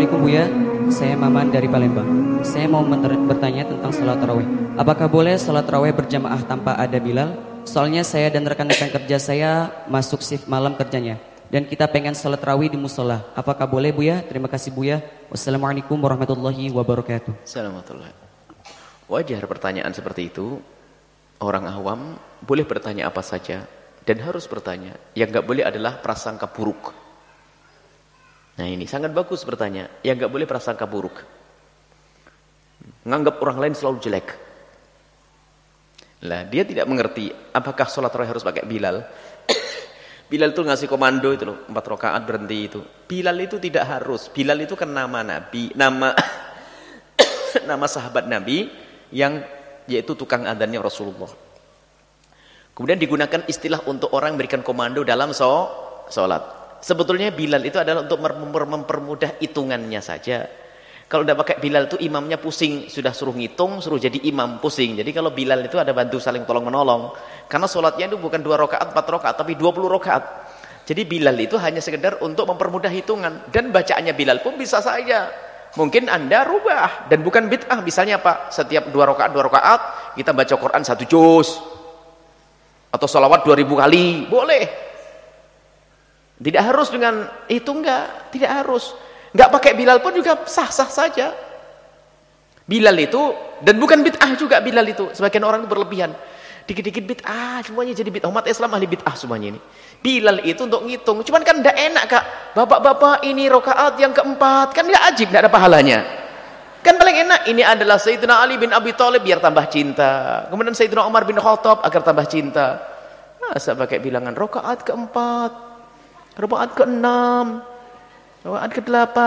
Assalamualaikum Buya, saya Maman dari Palembang. Saya mau bertanya tentang sholat tarawih. Apakah boleh sholat tarawih berjamaah tanpa ada Bilal? Soalnya saya dan rekan-rekan kerja saya masuk shift malam kerjanya. Dan kita pengen sholat tarawih di musola. Apakah boleh Buya? Terima kasih Buya. Wassalamualaikum warahmatullahi wabarakatuh. Assalamualaikum. Wajar pertanyaan seperti itu. Orang awam boleh bertanya apa saja dan harus bertanya. Yang nggak boleh adalah prasangka buruk. Nah ini sangat bagus bertanya. Yang nggak boleh prasangka buruk. Menganggap orang lain selalu jelek. Lah dia tidak mengerti apakah sholat tarawih harus pakai Bilal. Bilal itu ngasih komando itu loh, empat rakaat berhenti itu. Bilal itu tidak harus. Bilal itu kan nama Nabi, nama nama sahabat Nabi yang yaitu tukang adannya Rasulullah. Kemudian digunakan istilah untuk orang memberikan komando dalam sholat. Sebetulnya Bilal itu adalah untuk mempermudah hitungannya saja. Kalau udah pakai Bilal itu imamnya pusing, sudah suruh ngitung, suruh jadi imam pusing. Jadi kalau Bilal itu ada bantu saling tolong menolong. Karena sholatnya itu bukan dua rakaat, empat rakaat, tapi dua puluh rakaat. Jadi Bilal itu hanya sekedar untuk mempermudah hitungan dan bacaannya Bilal pun bisa saja. Mungkin anda rubah dan bukan bid'ah. Misalnya apa? Setiap dua rakaat dua rakaat kita baca Quran satu juz atau salawat dua ribu kali, boleh. Tidak harus dengan itu enggak, tidak harus. Enggak pakai Bilal pun juga sah-sah saja. Bilal itu dan bukan bid'ah juga Bilal itu. Sebagian orang itu berlebihan. Dikit-dikit bid'ah, semuanya jadi bid'ah. Umat Islam ahli bid'ah semuanya ini. Bilal itu untuk ngitung. Cuman kan enggak enak, Kak. Bapak-bapak ini rokaat yang keempat, kan enggak ajib, enggak ada pahalanya. Kan paling enak ini adalah Sayyidina Ali bin Abi Thalib biar tambah cinta. Kemudian Sayyidina Umar bin Khattab agar tambah cinta. Masa pakai bilangan rokaat keempat, Rakaat ke-6, rakaat ke-8.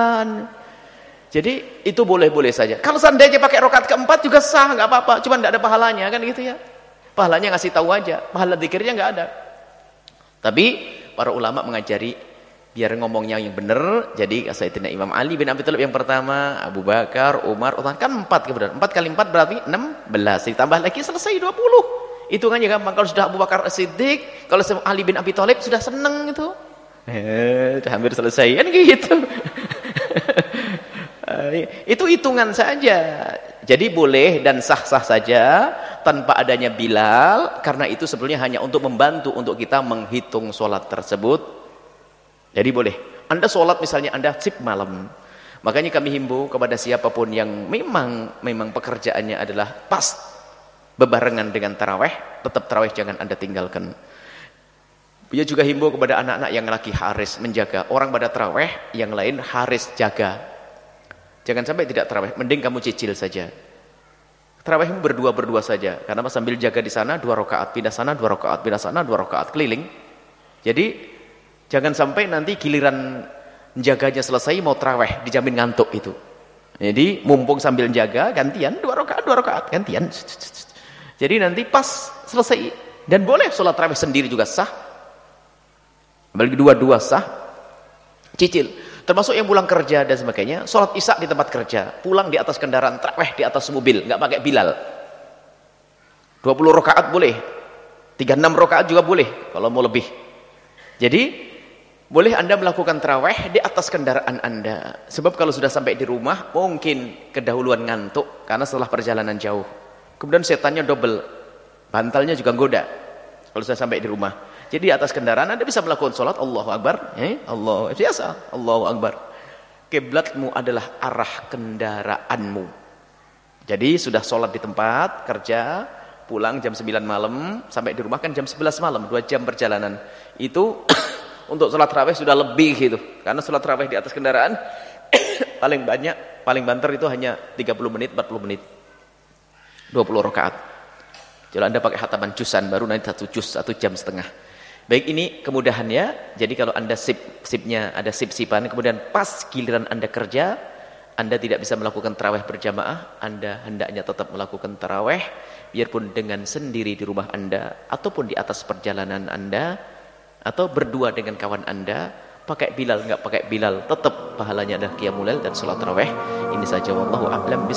Jadi itu boleh-boleh saja. Kalau seandainya pakai rakaat keempat juga sah, nggak apa-apa. Cuma tidak ada pahalanya kan gitu ya. Pahalanya ngasih tahu aja, pahala zikirnya nggak ada. Tapi para ulama mengajari biar ngomongnya yang benar. Jadi Sayyidina Imam Ali bin Abi Thalib yang pertama, Abu Bakar, Umar, Uthman kan empat kebetulan. Empat kali empat berarti enam belas. Ditambah lagi selesai dua puluh. Hitungannya gampang. Kalau sudah Abu Bakar Siddiq, kalau Ali bin Abi Thalib sudah seneng gitu. Eh, hampir selesai kan gitu. itu hitungan saja. Jadi boleh dan sah-sah saja tanpa adanya Bilal karena itu sebetulnya hanya untuk membantu untuk kita menghitung sholat tersebut. Jadi boleh. Anda sholat misalnya Anda sip malam. Makanya kami himbau kepada siapa pun yang memang memang pekerjaannya adalah pas bebarengan dengan taraweh, tetap taraweh jangan Anda tinggalkan. Dia juga himbau kepada anak-anak yang lagi haris menjaga. Orang pada terawih, yang lain haris jaga. Jangan sampai tidak terawih, mending kamu cicil saja. Terawih berdua-berdua saja. Karena sambil jaga di sana dua rakaat, pindah sana dua rakaat, pindah sana dua rakaat keliling. Jadi jangan sampai nanti giliran menjaganya selesai mau terawih dijamin ngantuk itu. Jadi mumpung sambil jaga gantian dua rakaat dua rakaat gantian. Jadi nanti pas selesai dan boleh sholat terawih sendiri juga sah Apalagi dua-dua sah, cicil. Termasuk yang pulang kerja dan sebagainya, sholat isya di tempat kerja, pulang di atas kendaraan, terawih di atas mobil, nggak pakai bilal. 20 rakaat boleh, 36 rakaat juga boleh, kalau mau lebih. Jadi, boleh anda melakukan terawih di atas kendaraan anda. Sebab kalau sudah sampai di rumah, mungkin kedahuluan ngantuk, karena setelah perjalanan jauh. Kemudian setannya double, bantalnya juga goda, kalau sudah sampai di rumah. Jadi di atas kendaraan Anda bisa melakukan sholat Allahu Akbar. Eh? Allah biasa. Allahu Akbar. Kiblatmu adalah arah kendaraanmu. Jadi sudah sholat di tempat, kerja, pulang jam 9 malam, sampai di rumah kan jam 11 malam, 2 jam perjalanan. Itu untuk sholat raweh sudah lebih gitu. Karena sholat raweh di atas kendaraan paling banyak, paling banter itu hanya 30 menit, 40 menit. 20 rakaat. Kalau Anda pakai hataman jusan baru nanti satu jus, satu jam setengah. Baik ini kemudahannya. Jadi kalau Anda sip sipnya ada sip-sipan kemudian pas giliran Anda kerja, Anda tidak bisa melakukan tarawih berjamaah, Anda hendaknya tetap melakukan tarawih biarpun dengan sendiri di rumah Anda ataupun di atas perjalanan Anda atau berdua dengan kawan Anda, pakai Bilal enggak pakai Bilal, tetap pahalanya adalah qiyamul dan salat tarawih. Ini saja wallahu a'lam.